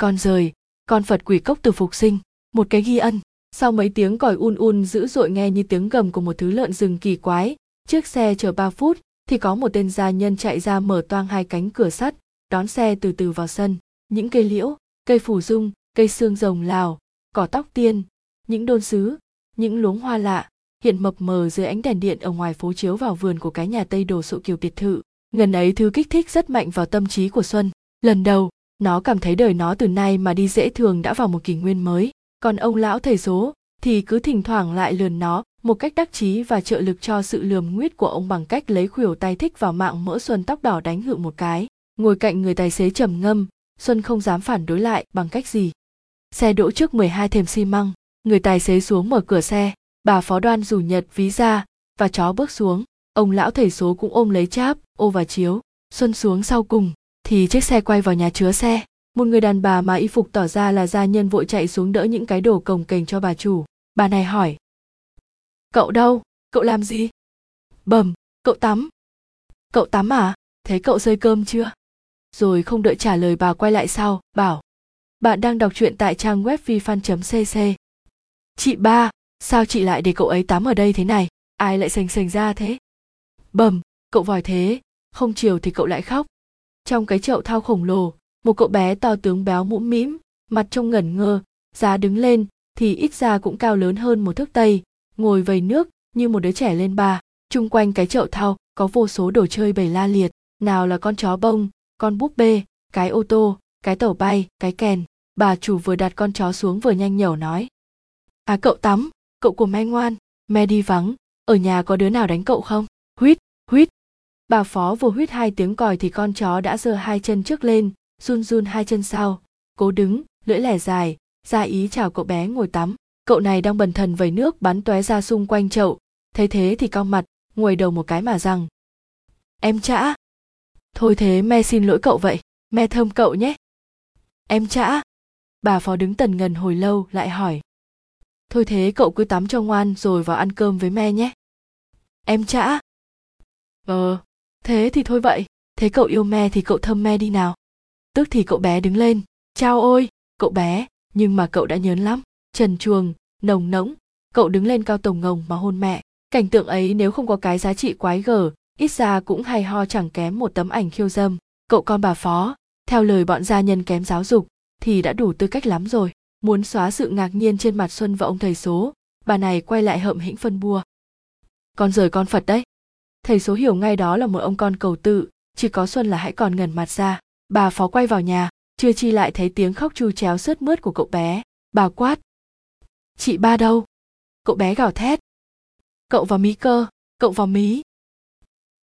con rời, con phật quỷ cốc từ phục sinh. Một cái ghi ân. Sau mấy tiếng còi un un dữ dội nghe như tiếng gầm của một thứ lợn rừng kỳ quái, chiếc xe chờ 3 phút thì có một tên gia nhân chạy ra mở toang hai cánh cửa sắt, đón xe từ từ vào sân. Những cây liễu, cây phủ dung, cây xương rồng lào, cỏ tóc tiên, những đôn sứ, những luống hoa lạ hiện mập mờ dưới ánh đèn điện ở ngoài phố chiếu vào vườn của cái nhà tây đồ sộ kiều biệt thự. Ngần ấy thứ kích thích rất mạnh vào tâm trí của xuân. Lần đầu nó cảm thấy đời nó từ nay mà đi dễ thường đã vào một kỷ nguyên mới. Còn ông lão thầy số thì cứ thỉnh thoảng lại lườn nó một cách đắc chí và trợ lực cho sự lườm nguyết của ông bằng cách lấy khuỷu tay thích vào mạng mỡ xuân tóc đỏ đánh hự một cái. Ngồi cạnh người tài xế trầm ngâm, xuân không dám phản đối lại, bằng cách gì? Xe đỗ trước 12 thềm xi măng, người tài xế xuống mở cửa xe, bà phó đoan rủ nhật, ví ra và chó bước xuống. Ông lão thầy số cũng ôm lấy cháp, ô và chiếu. Xuân xuống sau cùng thì chiếc xe quay vào nhà chứa xe. Một người đàn bà mà y phục tỏ ra là gia nhân vội chạy xuống đỡ những cái đồ cồng kềnh cho bà chủ. Bà này hỏi, cậu đâu? Cậu làm gì? Bẩm cậu tắm. Cậu tắm à? Thấy cậu rơi cơm chưa? Rồi không đợi trả lời bà quay lại sau, bảo, bạn đang đọc truyện tại trang web vifan cc chị ba, sao chị lại để cậu ấy tắm ở đây thế này? Ai lại sành sành ra thế? Bẩm cậu vòi thế, không chiều thì cậu lại khóc trong cái chậu thao khổng lồ, một cậu bé to tướng béo mũm mĩm, mặt trông ngẩn ngơ, giá đứng lên thì ít ra cũng cao lớn hơn một thước tây, ngồi vầy nước như một đứa trẻ lên ba. Chung quanh cái chậu thau có vô số đồ chơi bầy la liệt, nào là con chó bông, con búp bê, cái ô tô, cái tàu bay, cái kèn. Bà chủ vừa đặt con chó xuống vừa nhanh nhẩu nói. À cậu tắm, cậu của me ngoan, me đi vắng, ở nhà có đứa nào đánh cậu không? Huýt huýt bà phó vừa huýt hai tiếng còi thì con chó đã giơ hai chân trước lên, run run hai chân sau. Cố đứng, lưỡi lẻ dài, ra ý chào cậu bé ngồi tắm. Cậu này đang bần thần vẩy nước bắn tóe ra xung quanh chậu. Thấy thế thì cong mặt ngồi đầu một cái mà rằng, em chã thôi thế me xin lỗi cậu vậy, me thơm cậu nhé. Em chã bà phó đứng tần ngần hồi lâu lại hỏi, thôi thế cậu cứ tắm cho ngoan rồi vào ăn cơm với me nhé. Em chã ờ thế thì thôi vậy, thế cậu yêu me thì cậu thơm me đi nào. Tức thì cậu bé đứng lên, chao ôi, cậu bé, nhưng mà cậu đã nhớn lắm, trần chuồng nồng nỗng. Cậu đứng lên cao tổng ngồng mà hôn mẹ. Cảnh tượng ấy nếu không có cái giá trị quái gở, ít ra cũng hay ho chẳng kém một tấm ảnh khiêu dâm. Cậu con bà phó, theo lời bọn gia nhân kém giáo dục, thì đã đủ tư cách lắm rồi. Muốn xóa sự ngạc nhiên trên mặt xuân và ông thầy số, bà này quay lại hậm hĩnh phân bua. Con rời con phật đấy thầy số hiểu ngay đó là một ông con cầu tự, chỉ có xuân là hãy còn ngẩn mặt ra. Bà phó quay vào nhà, chưa chi lại thấy tiếng khóc chu chéo sướt mướt của cậu bé. Bà quát, chị ba đâu? Cậu bé gào thét. Cậu vào mí cơ, cậu vào mí.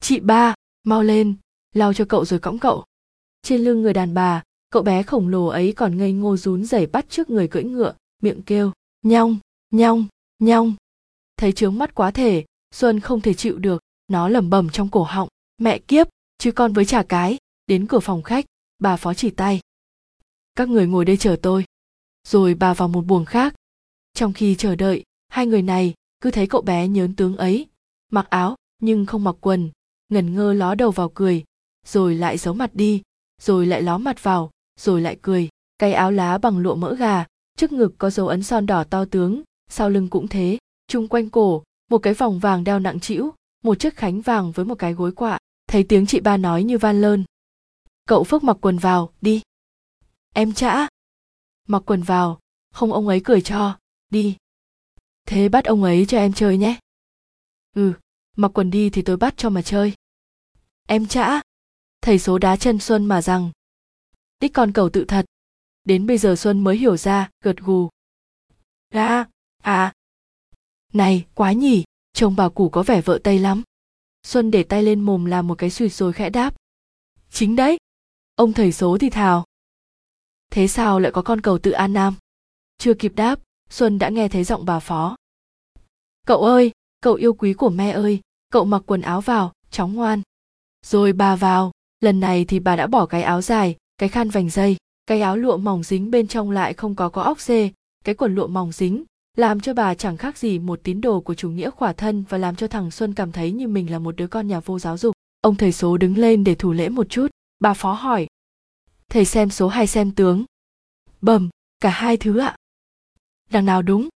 Chị ba, mau lên, lau cho cậu rồi cõng cậu. Trên lưng người đàn bà, cậu bé khổng lồ ấy còn ngây ngô rún rẩy bắt trước người cưỡi ngựa, miệng kêu, nhong nhong nhong. Thấy trướng mắt quá thể, xuân không thể chịu được nó lẩm bẩm trong cổ họng, mẹ kiếp, chứ con với trả cái. Đến cửa phòng khách, bà phó chỉ tay. Các người ngồi đây chờ tôi. Rồi bà vào một buồng khác. Trong khi chờ đợi, hai người này cứ thấy cậu bé nhớn tướng ấy, mặc áo nhưng không mặc quần, ngẩn ngơ ló đầu vào cười, rồi lại giấu mặt đi, rồi lại ló mặt vào, rồi lại cười, cái áo lá bằng lụa mỡ gà, trước ngực có dấu ấn son đỏ to tướng, sau lưng cũng thế, chung quanh cổ, một cái vòng vàng đeo nặng trĩu một chiếc khánh vàng với một cái gối quạ. Thấy tiếng chị ba nói như van lơn. Cậu phước mặc quần vào, đi. Em chã mặc quần vào, không ông ấy cười cho, đi. Thế bắt ông ấy cho em chơi nhé. Ừ mặc quần đi thì tôi bắt cho mà chơi. Em chã thầy số đá chân xuân mà rằng, đích con cầu tự thật. Đến bây giờ xuân mới hiểu ra, gật gù. Ra à. Này, quá nhỉ chồng bà củ có vẻ vợ tây lắm. Xuân để tay lên mồm làm một cái suyệt rồi khẽ đáp. Chính đấy. Ông thầy số thì thào. Thế sao lại có con cầu tự an nam? Chưa kịp đáp, xuân đã nghe thấy giọng bà phó. Cậu ơi, cậu yêu quý của mẹ ơi, cậu mặc quần áo vào chóng ngoan. Rồi bà vào, lần này thì bà đã bỏ cái áo dài, cái khăn vành dây, cái áo lụa mỏng dính bên trong lại không có có óc dê, cái quần lụa mỏng dính làm cho bà chẳng khác gì một tín đồ của chủ nghĩa khỏa thân và làm cho thằng xuân cảm thấy như mình là một đứa con nhà vô giáo dục. Ông thầy số đứng lên để thủ lễ một chút. Bà phó hỏi. Thầy xem số hay xem tướng? Bầm cả hai thứ ạ. Đằng nào đúng?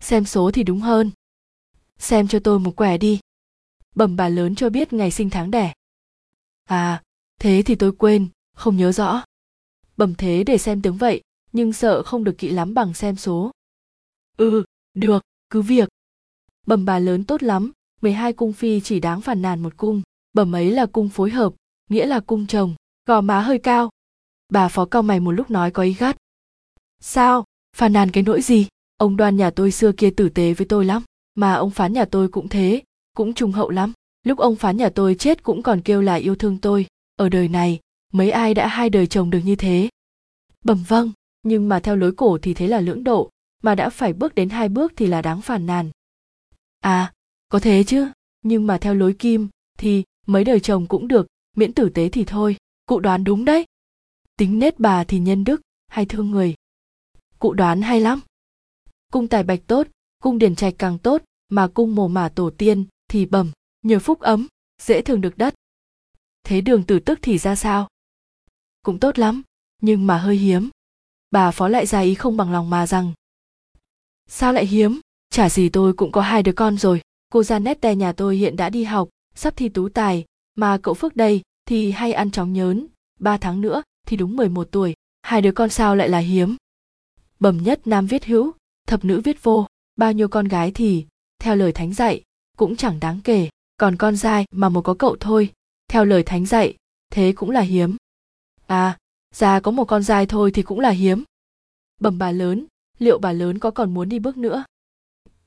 Xem số thì đúng hơn. Xem cho tôi một quẻ đi. Bầm bà lớn cho biết ngày sinh tháng đẻ. À thế thì tôi quên, không nhớ rõ. Bầm thế để xem tướng vậy, nhưng sợ không được kỹ lắm bằng xem số ừ được, cứ việc. Bẩm bà lớn tốt lắm 12 cung phi chỉ đáng phản nàn một cung. Bẩm ấy là cung phối hợp, nghĩa là cung chồng, gò má hơi cao. Bà phó cao mày một lúc nói có ý gắt. Sao, phàn nàn cái nỗi gì? Ông đoan nhà tôi xưa kia tử tế với tôi lắm, mà ông phán nhà tôi cũng thế, cũng trung hậu lắm. Lúc ông phán nhà tôi chết cũng còn kêu là yêu thương tôi. Ở đời này, mấy ai đã hai đời chồng được như thế? Bẩm vâng nhưng mà theo lối cổ thì thế là lưỡng độ mà đã phải bước đến hai bước thì là đáng phản nàn. À có thế chứ, nhưng mà theo lối kim thì mấy đời chồng cũng được, miễn tử tế thì thôi, cụ đoán đúng đấy. Tính nết bà thì nhân đức hay thương người. Cụ đoán hay lắm. Cung tài bạch tốt, cung điển trạch càng tốt, mà cung mồ mả tổ tiên thì bẩm, nhờ phúc ấm, dễ thường được đất. Thế đường tử tức thì ra sao? Cũng tốt lắm, nhưng mà hơi hiếm. Bà phó lại ra ý không bằng lòng mà rằng sao lại hiếm? Chả gì tôi cũng có hai đứa con rồi. Cô Janette nhà tôi hiện đã đi học, sắp thi tú tài. Mà cậu Phước đây thì hay ăn chóng nhớn. Ba tháng nữa thì đúng 11 tuổi. Hai đứa con sao lại là hiếm? Bẩm nhất nam viết hữu, thập nữ viết vô. Bao nhiêu con gái thì, theo lời thánh dạy, cũng chẳng đáng kể. Còn con trai mà một có cậu thôi, theo lời thánh dạy, thế cũng là hiếm. À già có một con trai thôi thì cũng là hiếm. Bẩm bà lớn liệu bà lớn có còn muốn đi bước nữa?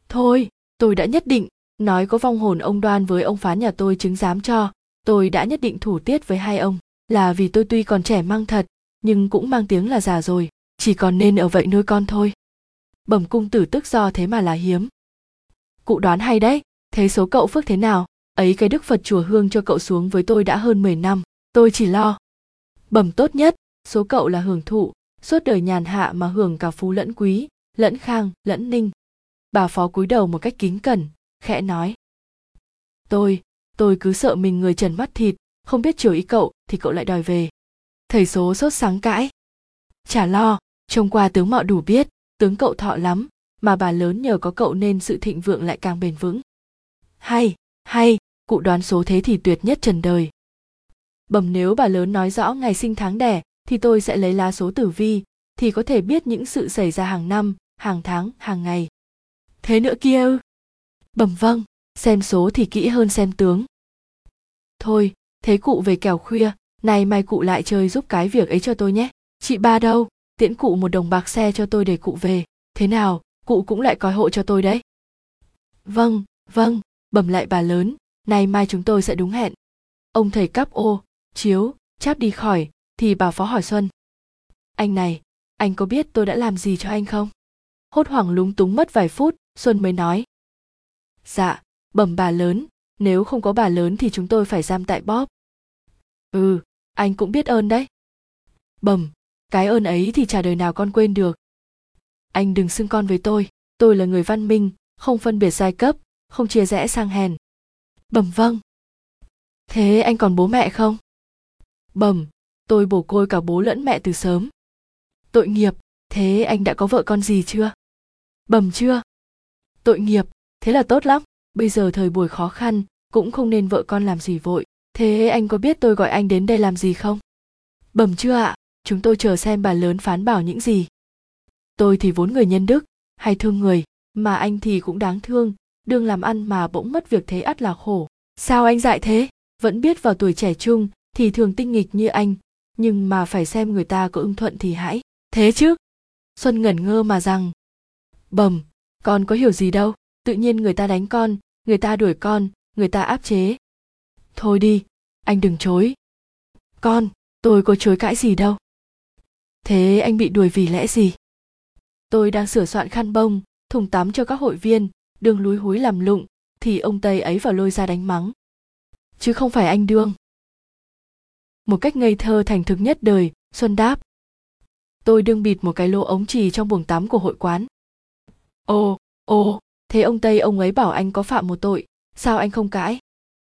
Thôi, tôi đã nhất định. Nói có vong hồn ông đoan với ông phán nhà tôi chứng giám cho, tôi đã nhất định thủ tiết với hai ông. Là vì tôi tuy còn trẻ mang thật, nhưng cũng mang tiếng là già rồi, chỉ còn nên ở vậy nuôi con thôi. Bẩm cung tử tức do thế mà là hiếm. Cụ đoán hay đấy, thế số cậu phước thế nào? Ấy cái đức phật chùa hương cho cậu xuống với tôi đã hơn 10 năm, tôi chỉ lo. Bẩm tốt nhất, số cậu là hưởng thụ suốt đời nhàn hạ mà hưởng cả phú lẫn quý, lẫn khang, lẫn ninh. Bà phó cúi đầu một cách kính cẩn, khẽ nói. Tôi tôi cứ sợ mình người trần mắt thịt, không biết chiều ý cậu thì cậu lại đòi về. Thầy số sốt sáng cãi. Chả lo, trông qua tướng mạo đủ biết, tướng cậu thọ lắm, mà bà lớn nhờ có cậu nên sự thịnh vượng lại càng bền vững. Hay hay, cụ đoán số thế thì tuyệt nhất trần đời. Bẩm nếu bà lớn nói rõ ngày sinh tháng đẻ thì tôi sẽ lấy lá số tử vi, thì có thể biết những sự xảy ra hàng năm, hàng tháng, hàng ngày. Thế nữa kia ư? Bẩm vâng xem số thì kỹ hơn xem tướng. Thôi, thế cụ về kẻo khuya này mai cụ lại chơi giúp cái việc ấy cho tôi nhé. Chị ba đâu, tiễn cụ một đồng bạc xe cho tôi để cụ về. Thế nào, cụ cũng lại coi hộ cho tôi đấy. Vâng vâng bẩm lại bà lớn, nay mai chúng tôi sẽ đúng hẹn. Ông thầy cắp ô, chiếu cháp đi khỏi thì bà phó hỏi xuân. Anh này, anh có biết tôi đã làm gì cho anh không? Hốt hoảng lúng túng mất vài phút, xuân mới nói. Dạ bẩm bà lớn, nếu không có bà lớn thì chúng tôi phải giam tại bóp ừ anh cũng biết ơn đấy. Bẩm, cái ơn ấy thì chả đời nào con quên được. Anh đừng xưng con với tôi tôi là người văn minh, không phân biệt giai cấp, không chia rẽ sang hèn. Bẩm vâng. Thế anh còn bố mẹ không? Bẩm tôi bổ côi cả bố lẫn mẹ từ sớm. Tội nghiệp, thế anh đã có vợ con gì chưa? Bẩm chưa? Tội nghiệp, thế là tốt lắm. Bây giờ thời buổi khó khăn, cũng không nên vợ con làm gì vội. Thế anh có biết tôi gọi anh đến đây làm gì không? Bẩm chưa ạ? Chúng tôi chờ xem bà lớn phán bảo những gì. Tôi thì vốn người nhân đức, hay thương người, mà anh thì cũng đáng thương. Đương làm ăn mà bỗng mất việc thế ắt là khổ. Sao anh dại thế? Vẫn biết vào tuổi trẻ trung, thì thường tinh nghịch như anh nhưng mà phải xem người ta có ưng thuận thì hãy. Thế chứ? Xuân ngẩn ngơ mà rằng bầm con có hiểu gì đâu. Tự nhiên người ta đánh con, người ta đuổi con, người ta áp chế. Thôi đi, anh đừng chối. Con, tôi có chối cãi gì đâu. Thế anh bị đuổi vì lẽ gì? Tôi đang sửa soạn khăn bông, thùng tắm cho các hội viên, đường lúi húi làm lụng, thì ông tây ấy vào lôi ra đánh mắng. Chứ không phải anh đương một cách ngây thơ thành thực nhất đời, xuân đáp. Tôi đương bịt một cái lỗ ống trì trong buồng tắm của hội quán. Ồ ồ, thế ông tây ông ấy bảo anh có phạm một tội, sao anh không cãi?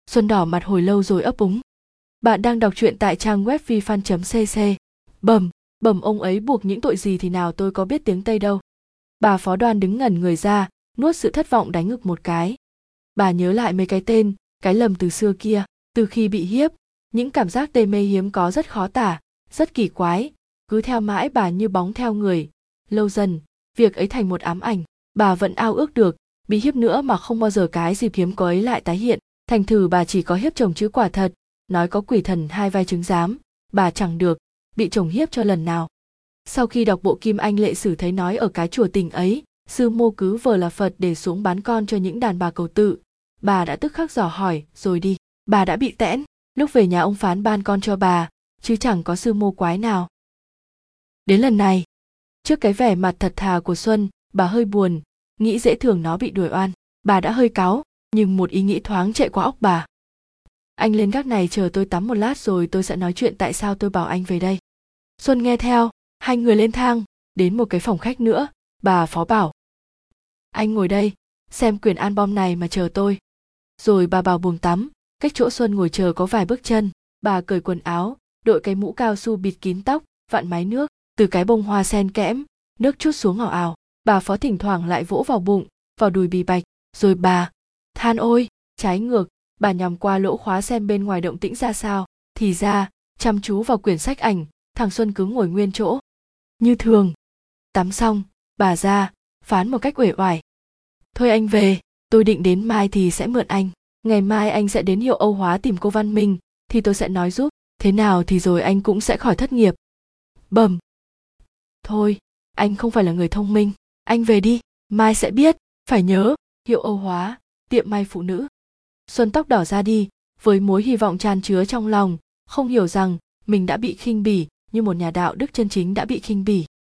Xuân đỏ mặt hồi lâu rồi ấp úng. Bạn đang đọc truyện tại trang web vifan cc bẩm bẩm ông ấy buộc những tội gì thì nào tôi có biết tiếng tây đâu. Bà phó đoan đứng ngẩn người ra, nuốt sự thất vọng đánh ngực một cái. Bà nhớ lại mấy cái tên, cái lầm từ xưa kia, từ khi bị hiếp những cảm giác đê mê hiếm có rất khó tả, rất kỳ quái. Cứ theo mãi bà như bóng theo người. Lâu dần, việc ấy thành một ám ảnh. Bà vẫn ao ước được, bị hiếp nữa mà không bao giờ cái dịp hiếm có ấy lại tái hiện. Thành thử bà chỉ có hiếp chồng chứ quả thật. Nói có quỷ thần hai vai chứng giám, bà chẳng được, bị chồng hiếp cho lần nào. Sau khi đọc bộ kim anh lệ sử thấy nói ở cái chùa tình ấy, sư mô cứ vờ là phật để xuống bán con cho những đàn bà cầu tự. Bà đã tức khắc dò hỏi, rồi đi, bà đã bị tẽn? Lúc về nhà ông phán ban con cho bà, chứ chẳng có sư mô quái nào. Đến lần này, trước cái vẻ mặt thật thà của xuân, bà hơi buồn, nghĩ dễ thường nó bị đuổi oan. Bà đã hơi cáu, nhưng một ý nghĩ thoáng chạy qua óc bà. Anh lên gác này chờ tôi tắm một lát rồi tôi sẽ nói chuyện tại sao tôi bảo anh về đây. Xuân nghe theo, hai người lên thang, đến một cái phòng khách nữa, bà phó bảo. Anh ngồi đây, xem quyển album này mà chờ tôi. Rồi bà bảo buồng tắm cách chỗ xuân ngồi chờ có vài bước chân. Bà cởi quần áo, đội cái mũ cao su bịt kín tóc, vặn mái nước, từ cái bông hoa sen kẽm, nước chút xuống ảo ảo. Bà phó thỉnh thoảng lại vỗ vào bụng, vào đùi bì bạch, rồi bà, than ôi, trái ngược, bà nhằm qua lỗ khóa xem bên ngoài động tĩnh ra sao? Thì ra, chăm chú vào quyển sách ảnh, thằng xuân cứ ngồi nguyên chỗ. Như thường. Tắm xong, bà ra, phán một cách uể oải. Thôi anh về, tôi định đến mai thì sẽ mượn anh ngày mai anh sẽ đến hiệu âu hóa tìm cô văn minh, thì tôi sẽ nói giúp. Thế nào thì rồi anh cũng sẽ khỏi thất nghiệp. Bẩm. Thôi, anh không phải là người thông minh. Anh về đi, mai sẽ biết. Phải nhớ, hiệu âu hóa, tiệm may phụ nữ. Xuân tóc đỏ ra đi, với mối hy vọng tràn chứa trong lòng, không hiểu rằng mình đã bị khinh bỉ, như một nhà đạo đức chân chính đã bị khinh bỉ.